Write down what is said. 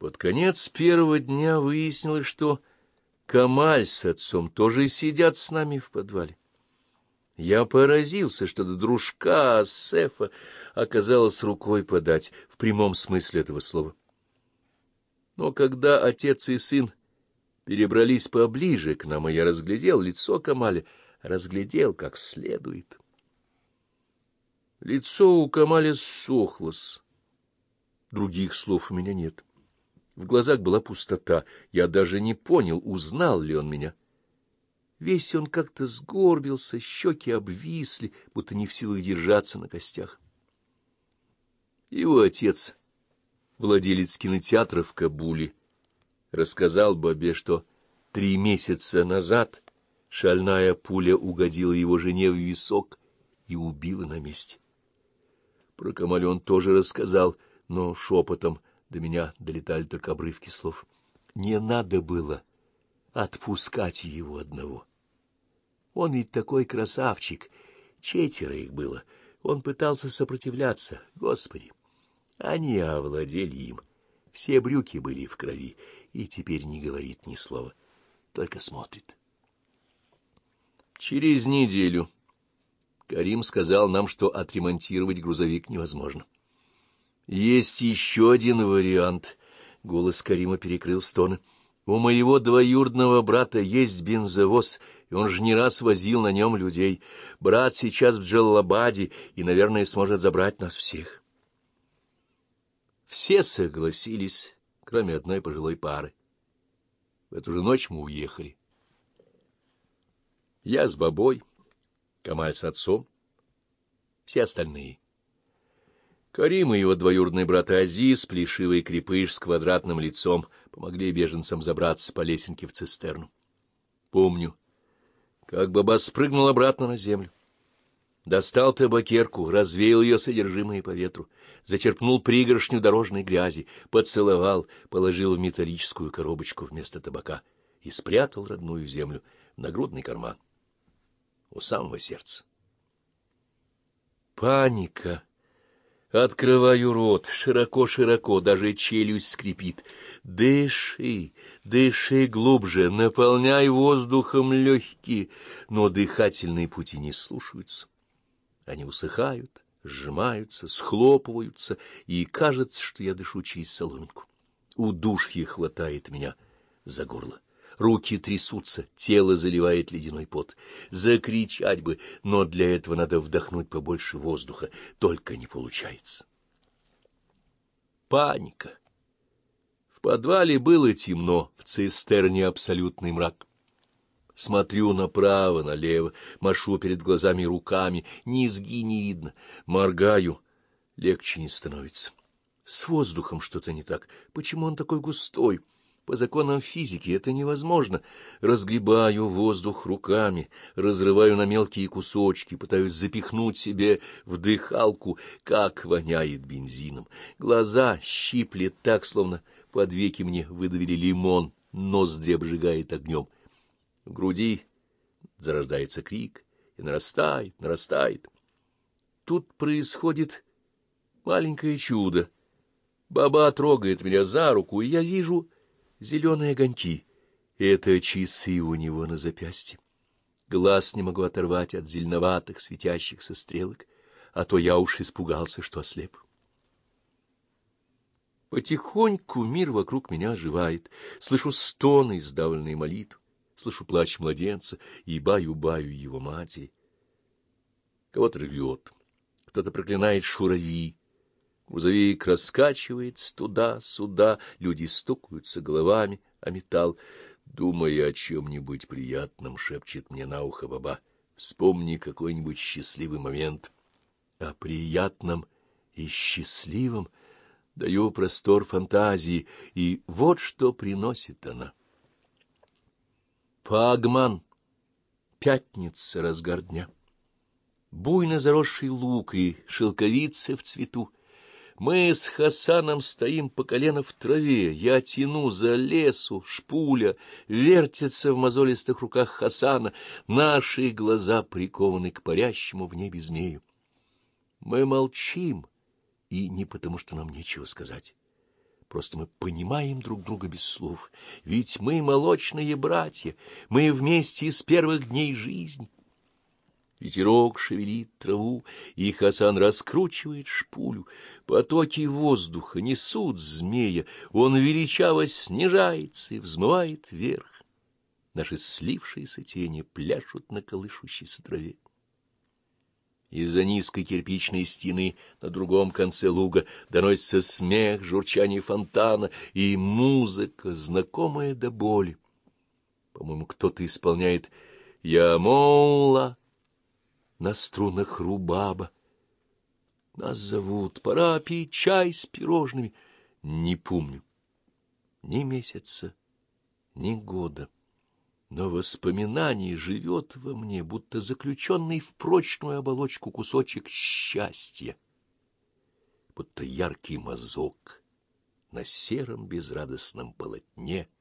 Под конец первого дня выяснилось, что Камаль с отцом тоже сидят с нами в подвале. Я поразился, что до дружка Асефа оказалось рукой подать, в прямом смысле этого слова. Но когда отец и сын перебрались поближе к нам, и я разглядел лицо Камаля, разглядел как следует. Лицо у Камаля сохлось. Других слов у меня нет. В глазах была пустота. Я даже не понял, узнал ли он меня. Весь он как-то сгорбился, щеки обвисли, будто не в силах держаться на костях. Его отец, владелец кинотеатра в Кабуле, рассказал Бабе, что три месяца назад шальная пуля угодила его жене в висок и убила на месте. Про Камалю он тоже рассказал, но шепотом до меня долетали только обрывки слов. Не надо было отпускать его одного. Он ведь такой красавчик, четверо их было. Он пытался сопротивляться, Господи. Они овладели им. Все брюки были в крови, и теперь не говорит ни слова, только смотрит. Через неделю Карим сказал нам, что отремонтировать грузовик невозможно. Есть еще один вариант. Голос Карима перекрыл стоны. У моего двоюродного брата есть бензовоз, и он же не раз возил на нем людей. Брат сейчас в Джаллабаде и, наверное, сможет забрать нас всех. Все согласились, кроме одной пожилой пары. В эту же ночь мы уехали. Я с бабой, Камаль с отцом, все остальные. Карим и его двоюродный брат Азиз, плешивый крепыш с квадратным лицом, помогли беженцам забраться по лесенке в цистерну. Помню, как баба спрыгнул обратно на землю. Достал табакерку, развеял ее содержимое по ветру, зачерпнул пригоршню дорожной грязи, поцеловал, положил в металлическую коробочку вместо табака и спрятал родную землю в нагрудный карман у самого сердца. Паника! Открываю рот, широко-широко, даже челюсть скрипит. Дыши, дыши глубже, наполняй воздухом легкие, но дыхательные пути не слушаются. Они усыхают, сжимаются, схлопываются, и кажется, что я дышу через соломинку. Удушье хватает меня за горло. Руки трясутся, тело заливает ледяной пот. Закричать бы, но для этого надо вдохнуть побольше воздуха, только не получается. Паника. В подвале было темно, в цистерне абсолютный мрак. Смотрю направо, налево, машу перед глазами руками, низги не видно, моргаю, легче не становится. С воздухом что-то не так. Почему он такой густой? По законам физики это невозможно. Разгребаю воздух руками, разрываю на мелкие кусочки, пытаюсь запихнуть себе в дыхалку, как воняет бензином. Глаза щиплет так, словно под веки мне выдавили лимон, ноздри обжигает огнем. В груди зарождается крик и нарастает, нарастает. Тут происходит маленькое чудо. Баба трогает меня за руку, и я вижу зеленые огоньки. Это часы у него на запястье. Глаз не могу оторвать от зеленоватых светящихся стрелок, а то я уж испугался, что ослеп. Потихоньку мир вокруг меня оживает. Слышу стоны, сдавленные молитвы, слышу плач младенца и баю-баю его матери. Кого-то рвет, кто-то проклинает шурави, Грузовик раскачивается туда-сюда, люди стукаются головами о металл. Думая о чем-нибудь приятном, шепчет мне на ухо баба. Вспомни какой-нибудь счастливый момент. О приятном и счастливом даю простор фантазии, и вот что приносит она. Пагман. Пятница, разгар дня. Буйно заросший лук и шелковицы в цвету. Мы с Хасаном стоим по колено в траве, я тяну за лесу, шпуля вертится в мозолистых руках Хасана, наши глаза прикованы к парящему в небе змею. Мы молчим, и не потому, что нам нечего сказать. Просто мы понимаем друг друга без слов. Ведь мы молочные братья, мы вместе с первых дней жизни. Ветерок шевелит траву, и Хасан раскручивает шпулю. Потоки воздуха несут змея, он величаво снижается и взмывает вверх. Наши слившиеся тени пляшут на колышущейся траве. Из-за низкой кирпичной стены на другом конце луга доносится смех, журчание фонтана и музыка, знакомая до боли. По-моему, кто-то исполняет «Я молла» на струнах рубаба. Нас зовут, пора пить чай с пирожными. Не помню ни месяца, ни года. Но воспоминание живет во мне, будто заключенный в прочную оболочку кусочек счастья, будто яркий мазок на сером безрадостном полотне —